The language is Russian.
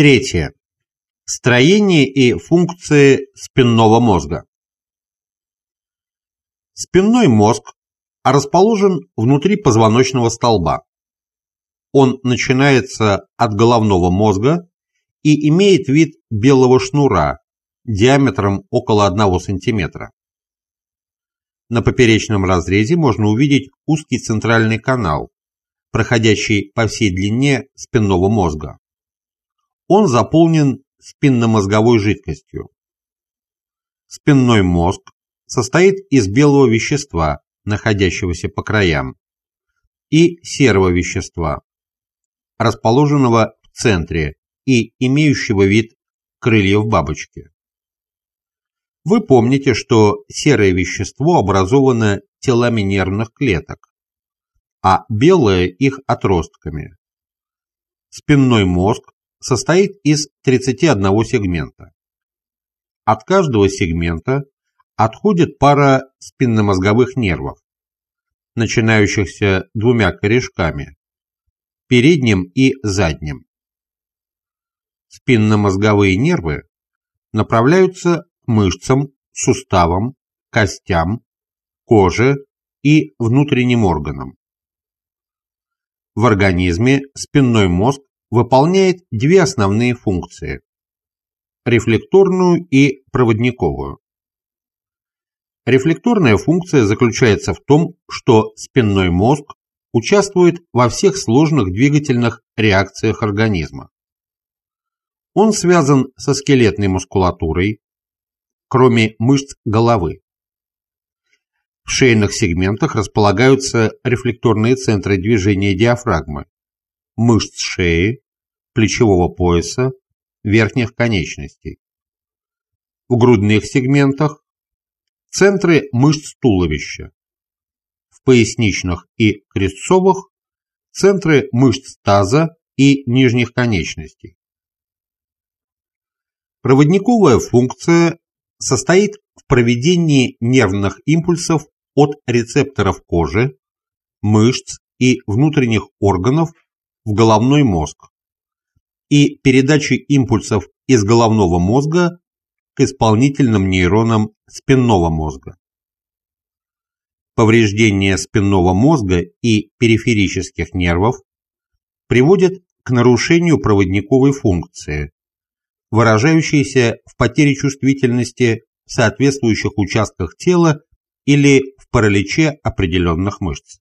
Третье. Строение и функции спинного мозга. Спинной мозг расположен внутри позвоночного столба. Он начинается от головного мозга и имеет вид белого шнура диаметром около 1 см. На поперечном разрезе можно увидеть узкий центральный канал, проходящий по всей длине спинного мозга. Он заполнен спинномозговой жидкостью. Спинной мозг состоит из белого вещества, находящегося по краям, и серого вещества, расположенного в центре и имеющего вид крыльев бабочки. Вы помните, что серое вещество образовано телами нервных клеток, а белое их отростками. Спинной мозг состоит из 31 сегмента. От каждого сегмента отходит пара спинномозговых нервов, начинающихся двумя корешками, передним и задним. Спинномозговые нервы направляются к мышцам, суставам, костям, коже и внутренним органам. В организме спинной мозг выполняет две основные функции – рефлекторную и проводниковую. Рефлекторная функция заключается в том, что спинной мозг участвует во всех сложных двигательных реакциях организма. Он связан со скелетной мускулатурой, кроме мышц головы. В шейных сегментах располагаются рефлекторные центры движения диафрагмы, мышц шеи, плечевого пояса, верхних конечностей. В грудных сегментах центры мышц туловища. В поясничных и крестцовых центры мышц таза и нижних конечностей. Проводниковая функция состоит в проведении нервных импульсов от рецепторов кожи, мышц и внутренних органов в головной мозг и передачи импульсов из головного мозга к исполнительным нейронам спинного мозга. Повреждение спинного мозга и периферических нервов приводит к нарушению проводниковой функции, выражающейся в потере чувствительности в соответствующих участках тела или в параличе определенных мышц.